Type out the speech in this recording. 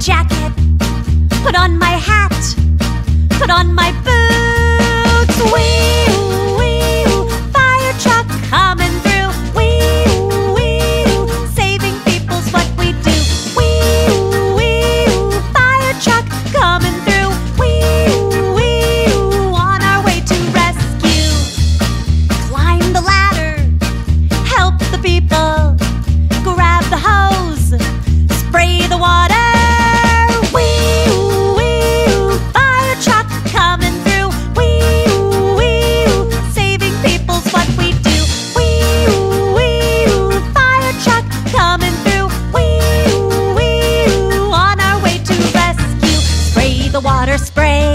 jacket, put on my hat, put on my boots. We spray.